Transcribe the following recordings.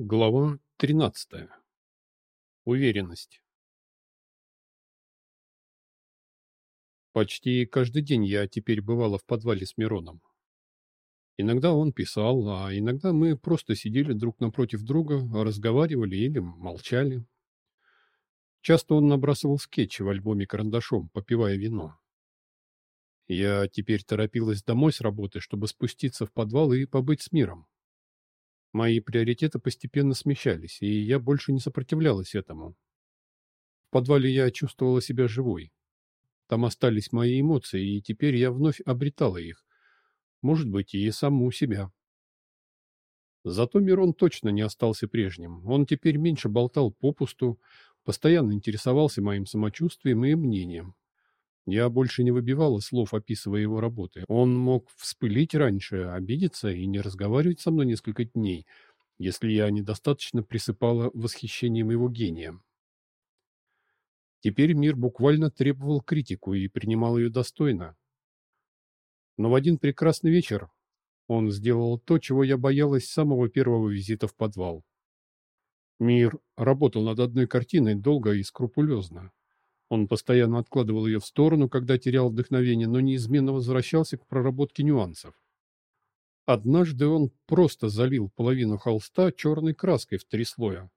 Глава 13. Уверенность. Почти каждый день я теперь бывала в подвале с Мироном. Иногда он писал, а иногда мы просто сидели друг напротив друга, разговаривали или молчали. Часто он набрасывал скетчи в альбоме карандашом, попивая вино. Я теперь торопилась домой с работы, чтобы спуститься в подвал и побыть с миром. Мои приоритеты постепенно смещались, и я больше не сопротивлялась этому. В подвале я чувствовала себя живой. Там остались мои эмоции, и теперь я вновь обретала их. Может быть, и саму себя. Зато Мирон точно не остался прежним. Он теперь меньше болтал попусту, постоянно интересовался моим самочувствием и мнением. Я больше не выбивала слов, описывая его работы. Он мог вспылить раньше, обидеться и не разговаривать со мной несколько дней, если я недостаточно присыпала восхищением его гением. Теперь мир буквально требовал критику и принимал ее достойно. Но в один прекрасный вечер он сделал то, чего я боялась с самого первого визита в подвал. Мир работал над одной картиной долго и скрупулезно. Он постоянно откладывал ее в сторону, когда терял вдохновение, но неизменно возвращался к проработке нюансов. Однажды он просто залил половину холста черной краской в три слоя,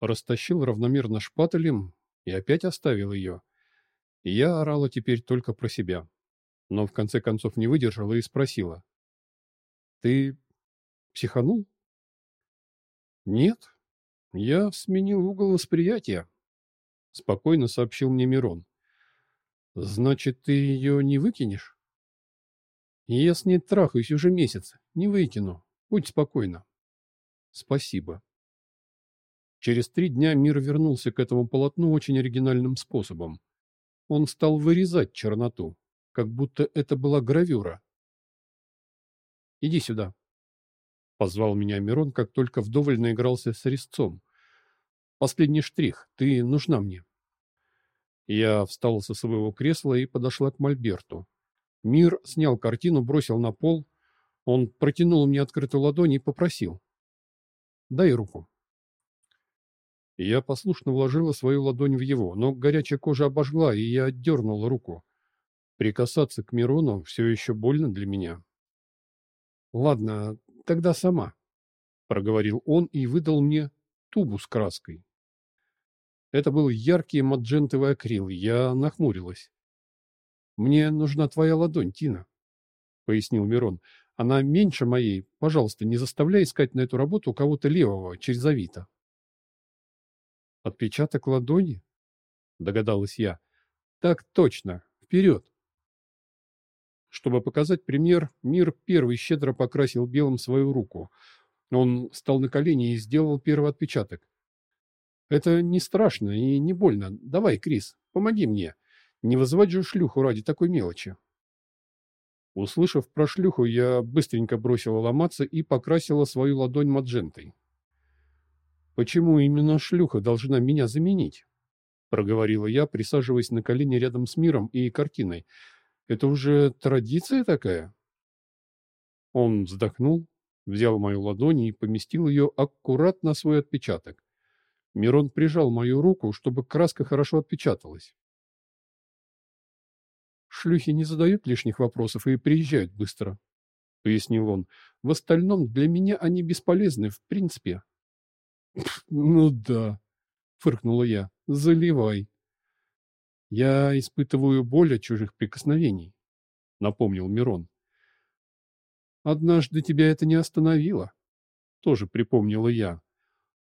растащил равномерно шпателем и опять оставил ее. я орала теперь только про себя, но в конце концов не выдержала и спросила. «Ты психанул?» «Нет, я сменил угол восприятия», — спокойно сообщил мне Мирон. «Значит, ты ее не выкинешь?» «Я с ней трахаюсь уже месяц. Не выкину. Будь спокойна». «Спасибо». Через три дня мир вернулся к этому полотну очень оригинальным способом. Он стал вырезать черноту, как будто это была гравюра. «Иди сюда», — позвал меня Мирон, как только вдоволь наигрался с резцом. Последний штрих. Ты нужна мне. Я встала со своего кресла и подошла к Мольберту. Мир снял картину, бросил на пол. Он протянул мне открытую ладонь и попросил. «Дай руку». Я послушно вложила свою ладонь в его, но горячая кожа обожгла, и я отдернула руку. Прикасаться к Мирону все еще больно для меня. «Ладно, тогда сама», — проговорил он и выдал мне тубу с краской. Это был яркий маджентовый акрил. Я нахмурилась. «Мне нужна твоя ладонь, Тина», — пояснил Мирон. «Она меньше моей. Пожалуйста, не заставляй искать на эту работу кого-то левого, через Авито». «Отпечаток ладони?» — догадалась я. «Так точно. Вперед!» Чтобы показать пример, Мир первый щедро покрасил белым свою руку. Он встал на колени и сделал первый отпечаток. Это не страшно и не больно. Давай, Крис, помоги мне. Не вызывать же шлюху ради такой мелочи. Услышав про шлюху, я быстренько бросила ломаться и покрасила свою ладонь маджентой. «Почему именно шлюха должна меня заменить?» — проговорила я, присаживаясь на колени рядом с миром и картиной. «Это уже традиция такая?» Он вздохнул, взял мою ладонь и поместил ее аккуратно на свой отпечаток. Мирон прижал мою руку, чтобы краска хорошо отпечаталась. «Шлюхи не задают лишних вопросов и приезжают быстро», — пояснил он. «В остальном для меня они бесполезны, в принципе». «Ну да», — фыркнула я, — «заливай». «Я испытываю боль от чужих прикосновений», — напомнил Мирон. «Однажды тебя это не остановило», — тоже припомнила я.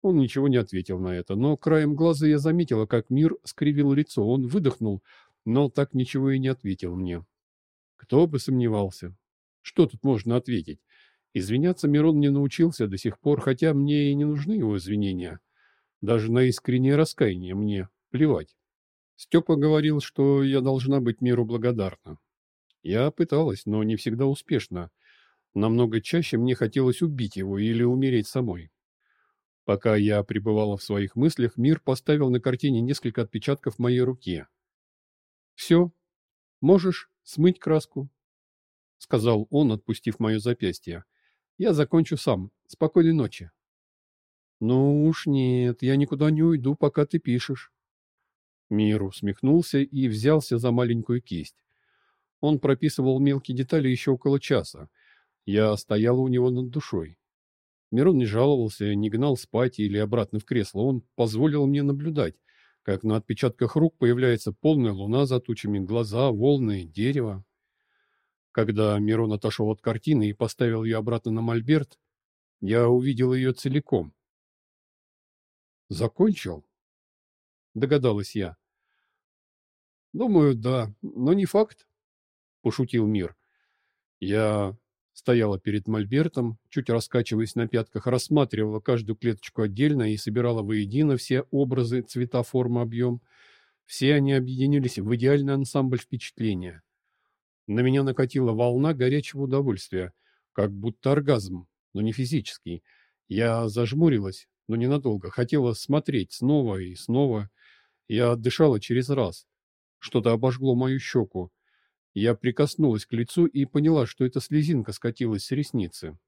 Он ничего не ответил на это, но краем глаза я заметила, как мир скривил лицо. Он выдохнул, но так ничего и не ответил мне. Кто бы сомневался. Что тут можно ответить? Извиняться Мирон не научился до сих пор, хотя мне и не нужны его извинения. Даже на искреннее раскаяние мне плевать. Степа говорил, что я должна быть миру благодарна. Я пыталась, но не всегда успешно. Намного чаще мне хотелось убить его или умереть самой. Пока я пребывала в своих мыслях, мир поставил на картине несколько отпечатков моей руки. «Все, можешь смыть краску», — сказал он, отпустив мое запястье. «Я закончу сам. Спокойной ночи». Ну уж нет, я никуда не уйду, пока ты пишешь. Мир усмехнулся и взялся за маленькую кисть. Он прописывал мелкие детали еще около часа. Я стояла у него над душой. Мирон не жаловался, не гнал спать или обратно в кресло. Он позволил мне наблюдать, как на отпечатках рук появляется полная луна за тучами, глаза, волны, дерево. Когда Мирон отошел от картины и поставил ее обратно на мольберт, я увидел ее целиком. «Закончил?» — догадалась я. «Думаю, да, но не факт», — пошутил Мир. Я стояла перед мольбертом, чуть раскачиваясь на пятках, рассматривала каждую клеточку отдельно и собирала воедино все образы, цвета, форма, объем. Все они объединились в идеальный ансамбль впечатления. На меня накатила волна горячего удовольствия, как будто оргазм, но не физический. Я зажмурилась, но ненадолго, хотела смотреть снова и снова. Я отдышала через раз. Что-то обожгло мою щеку. Я прикоснулась к лицу и поняла, что эта слезинка скатилась с ресницы.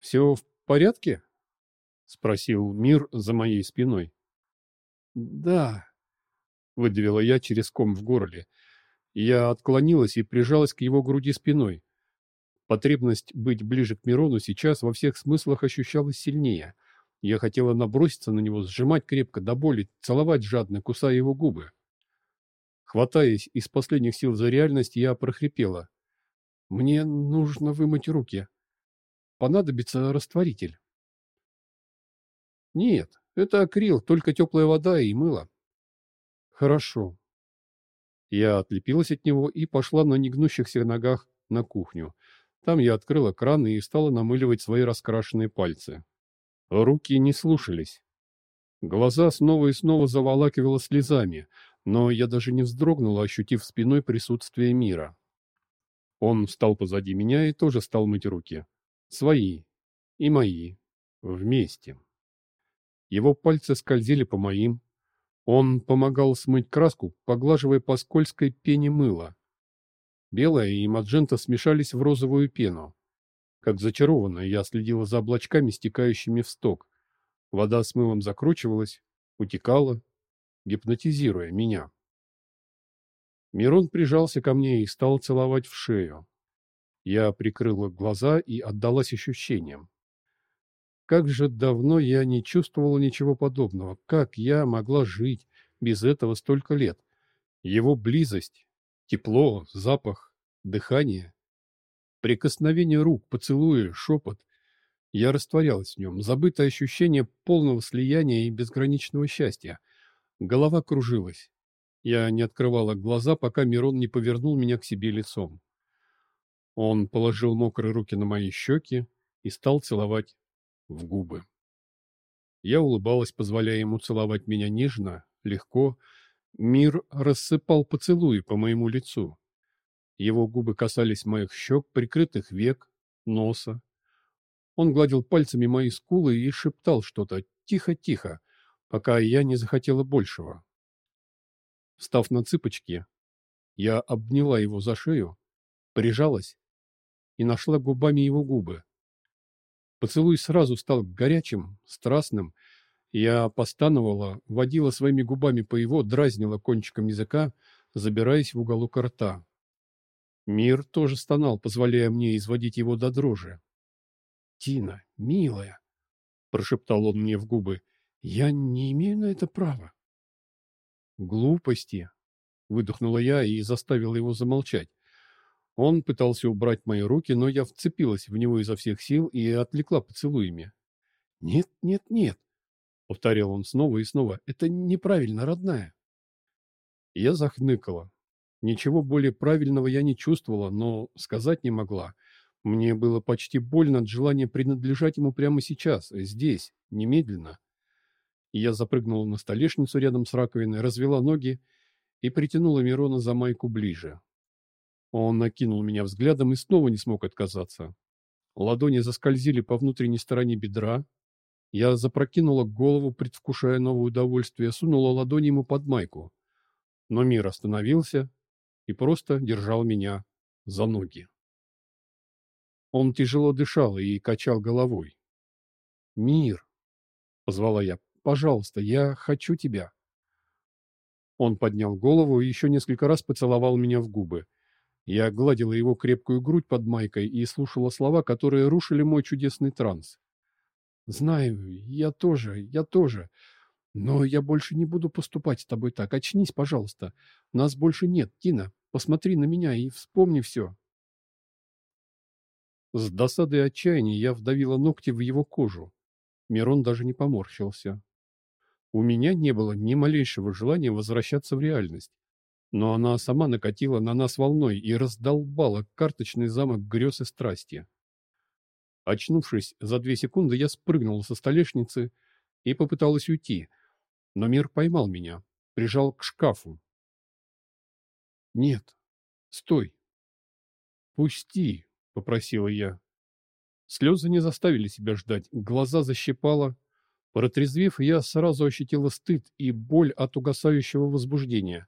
«Все в порядке?» — спросил Мир за моей спиной. «Да», — выдавила я через ком в горле. Я отклонилась и прижалась к его груди спиной. Потребность быть ближе к Мирону сейчас во всех смыслах ощущалась сильнее. Я хотела наброситься на него, сжимать крепко до боли, целовать жадно, кусая его губы. Хватаясь из последних сил за реальность, я прохрипела. «Мне нужно вымыть руки. Понадобится растворитель». «Нет, это акрил, только теплая вода и мыло». «Хорошо». Я отлепилась от него и пошла на негнущихся ногах на кухню. Там я открыла кран и стала намыливать свои раскрашенные пальцы. Руки не слушались. Глаза снова и снова заволакивало слезами, но я даже не вздрогнул, ощутив спиной присутствие мира. Он встал позади меня и тоже стал мыть руки. Свои и мои. Вместе. Его пальцы скользили по моим. Он помогал смыть краску, поглаживая по скользкой пене мыла. Белая и маджента смешались в розовую пену. Как зачарованная, я следила за облачками, стекающими в сток. Вода с мылом закручивалась, утекала, гипнотизируя меня. Мирон прижался ко мне и стал целовать в шею. Я прикрыла глаза и отдалась ощущениям. Как же давно я не чувствовала ничего подобного. Как я могла жить без этого столько лет? Его близость, тепло, запах, дыхание, прикосновение рук, поцелуи, шепот. Я растворялась в нем, забытое ощущение полного слияния и безграничного счастья. Голова кружилась. Я не открывала глаза, пока Мирон не повернул меня к себе лицом. Он положил мокрые руки на мои щеки и стал целовать в губы. Я улыбалась, позволяя ему целовать меня нежно, легко. Мир рассыпал поцелуи по моему лицу. Его губы касались моих щек, прикрытых век, носа. Он гладил пальцами мои скулы и шептал что-то тихо-тихо, пока я не захотела большего. Встав на цыпочки, я обняла его за шею, прижалась и нашла губами его губы. Поцелуй сразу стал горячим, страстным. Я постановала, водила своими губами по его, дразнила кончиком языка, забираясь в уголок рта. Мир тоже стонал, позволяя мне изводить его до дрожи. «Тина, милая!» — прошептал он мне в губы. Я не имею на это права. Глупости, выдохнула я и заставила его замолчать. Он пытался убрать мои руки, но я вцепилась в него изо всех сил и отвлекла поцелуями. «Нет, нет, нет», — повторял он снова и снова, — «это неправильно, родная». Я захныкала. Ничего более правильного я не чувствовала, но сказать не могла. Мне было почти больно от желания принадлежать ему прямо сейчас, здесь, немедленно. Я запрыгнула на столешницу рядом с раковиной, развела ноги и притянула Мирона за майку ближе. Он накинул меня взглядом и снова не смог отказаться. Ладони заскользили по внутренней стороне бедра. Я запрокинула голову, предвкушая новое удовольствие, сунула ладони ему под майку. Но мир остановился и просто держал меня за ноги. Он тяжело дышал и качал головой. «Мир!» позвала я. Пожалуйста, я хочу тебя. Он поднял голову и еще несколько раз поцеловал меня в губы. Я гладила его крепкую грудь под майкой и слушала слова, которые рушили мой чудесный транс. «Знаю, я тоже, я тоже. Но я больше не буду поступать с тобой так. Очнись, пожалуйста. Нас больше нет, Тина. Посмотри на меня и вспомни все». С досадой и отчаяния я вдавила ногти в его кожу. Мирон даже не поморщился. У меня не было ни малейшего желания возвращаться в реальность. Но она сама накатила на нас волной и раздолбала карточный замок грез и страсти. Очнувшись за две секунды, я спрыгнула со столешницы и попыталась уйти, но мир поймал меня, прижал к шкафу. «Нет, стой!» «Пусти!» — попросила я. Слезы не заставили себя ждать, глаза защипало. Протрезвев, я сразу ощутила стыд и боль от угасающего возбуждения.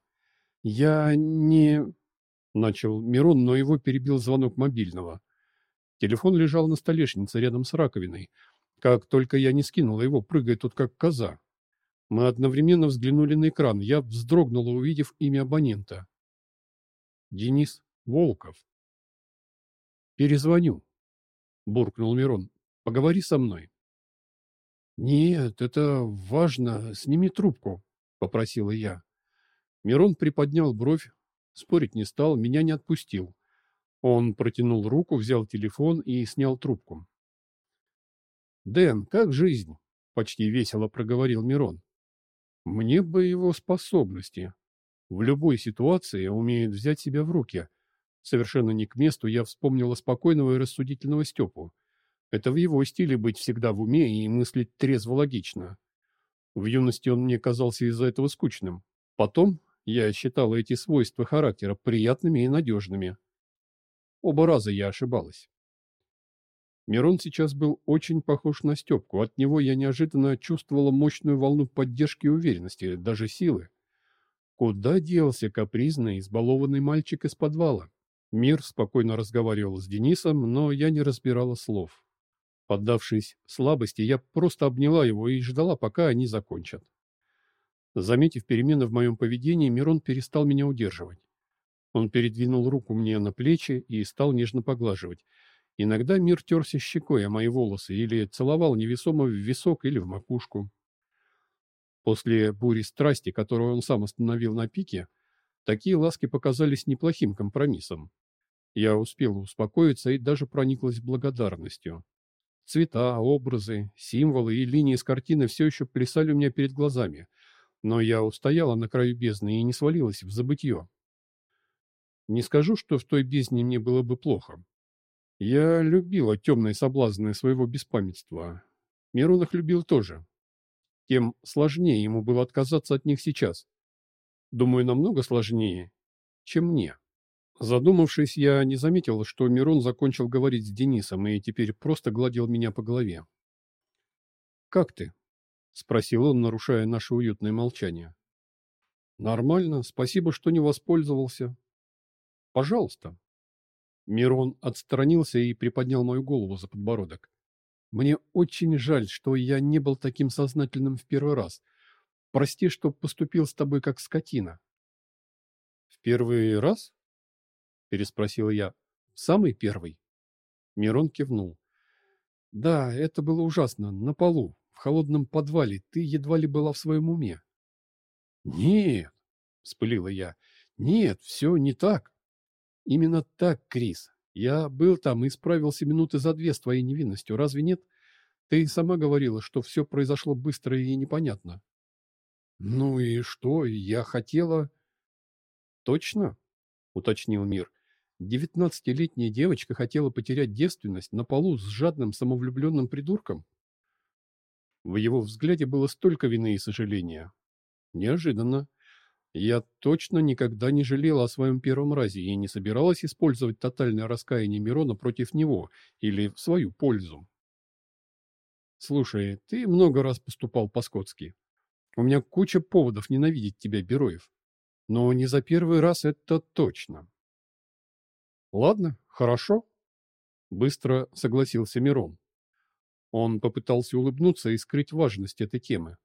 «Я не...» — начал Мирон, но его перебил звонок мобильного. Телефон лежал на столешнице рядом с раковиной. Как только я не скинула его, прыгая тут как коза. Мы одновременно взглянули на экран. Я вздрогнула, увидев имя абонента. Денис Волков. «Перезвоню», — буркнул Мирон. «Поговори со мной». «Нет, это важно. Сними трубку», — попросила я. Мирон приподнял бровь, спорить не стал, меня не отпустил. Он протянул руку, взял телефон и снял трубку. «Дэн, как жизнь?» — почти весело проговорил Мирон. «Мне бы его способности. В любой ситуации умеет взять себя в руки. Совершенно не к месту я вспомнила спокойного и рассудительного Степу. Это в его стиле быть всегда в уме и мыслить трезво-логично. В юности он мне казался из-за этого скучным. Потом я считала эти свойства характера приятными и надежными. Оба раза я ошибалась. Мирон сейчас был очень похож на Степку. От него я неожиданно чувствовала мощную волну поддержки и уверенности, даже силы. Куда делся капризный, избалованный мальчик из подвала? Мир спокойно разговаривал с Денисом, но я не разбирала слов. Поддавшись слабости, я просто обняла его и ждала, пока они закончат. Заметив перемены в моем поведении, Мирон перестал меня удерживать. Он передвинул руку мне на плечи и стал нежно поглаживать. Иногда мир терся щекой о мои волосы или целовал невесомо в висок или в макушку. После бури страсти, которую он сам остановил на пике, такие ласки показались неплохим компромиссом. Я успел успокоиться и даже прониклась благодарностью. Цвета, образы, символы и линии с картины все еще плясали у меня перед глазами — но я устояла на краю бездны и не свалилась в забытье. Не скажу, что в той бездне мне было бы плохо. Я любила темные соблазны своего беспамятства. Мирон их любил тоже. Тем сложнее ему было отказаться от них сейчас. Думаю, намного сложнее, чем мне. Задумавшись, я не заметил, что Мирон закончил говорить с Денисом и теперь просто гладил меня по голове. «Как ты?» — спросил он, нарушая наше уютное молчание. «Нормально. Спасибо, что не воспользовался». «Пожалуйста». Мирон отстранился и приподнял мою голову за подбородок. «Мне очень жаль, что я не был таким сознательным в первый раз. Прости, что поступил с тобой как скотина». «В первый раз?» — переспросил я. «В самый первый?» Мирон кивнул. «Да, это было ужасно. На полу в холодном подвале ты едва ли была в своем уме. — Нет, — вспылила я, — нет, все не так. — Именно так, Крис. Я был там и справился минуты за две с твоей невинностью, разве нет? Ты сама говорила, что все произошло быстро и непонятно. — Ну и что, я хотела... — Точно? — уточнил Мир. Девятнадцатилетняя девочка хотела потерять девственность на полу с жадным самовлюбленным придурком? В его взгляде было столько вины и сожаления. Неожиданно. Я точно никогда не жалела о своем первом разе и не собиралась использовать тотальное раскаяние Мирона против него или в свою пользу. Слушай, ты много раз поступал по-скотски. У меня куча поводов ненавидеть тебя, Бероев. Но не за первый раз это точно. Ладно, хорошо. Быстро согласился Мирон. Он попытался улыбнуться и скрыть важность этой темы.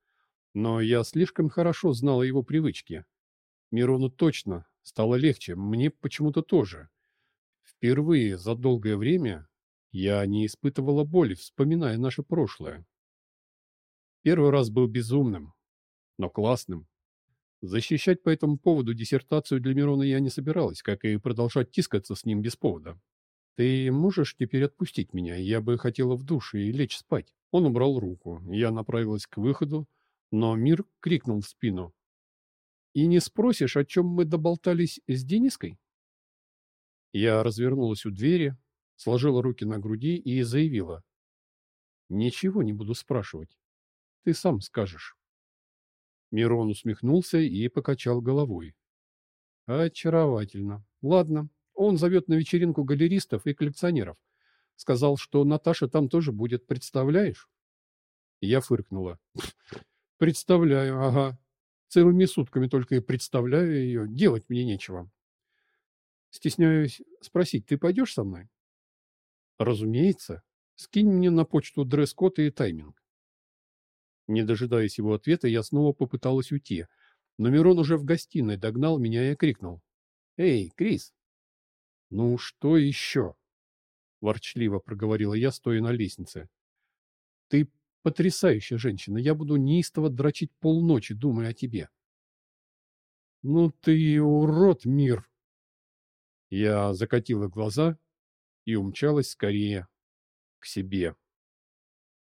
Но я слишком хорошо знала его привычки. Мирону точно стало легче, мне почему-то тоже. Впервые за долгое время я не испытывала боли, вспоминая наше прошлое. Первый раз был безумным, но классным. Защищать по этому поводу диссертацию для Мирона я не собиралась, как и продолжать тискаться с ним без повода. «Ты можешь теперь отпустить меня? Я бы хотела в душ и лечь спать». Он убрал руку. Я направилась к выходу, но Мир крикнул в спину. «И не спросишь, о чем мы доболтались с Дениской?» Я развернулась у двери, сложила руки на груди и заявила. «Ничего не буду спрашивать. Ты сам скажешь». Мирон усмехнулся и покачал головой. «Очаровательно. Ладно, он зовет на вечеринку галеристов и коллекционеров. Сказал, что Наташа там тоже будет, представляешь? Я фыркнула. Представляю, ага. Целыми сутками только и представляю ее. Делать мне нечего. Стесняюсь спросить, ты пойдешь со мной? Разумеется. Скинь мне на почту дресс-код и тайминг. Не дожидаясь его ответа, я снова попыталась уйти. Но Мирон уже в гостиной догнал меня и крикнул. «Эй, Крис, «Ну, что еще?» – ворчливо проговорила я, стоя на лестнице. «Ты потрясающая женщина. Я буду неистово дрочить полночи, думая о тебе». «Ну ты урод, мир!» Я закатила глаза и умчалась скорее к себе.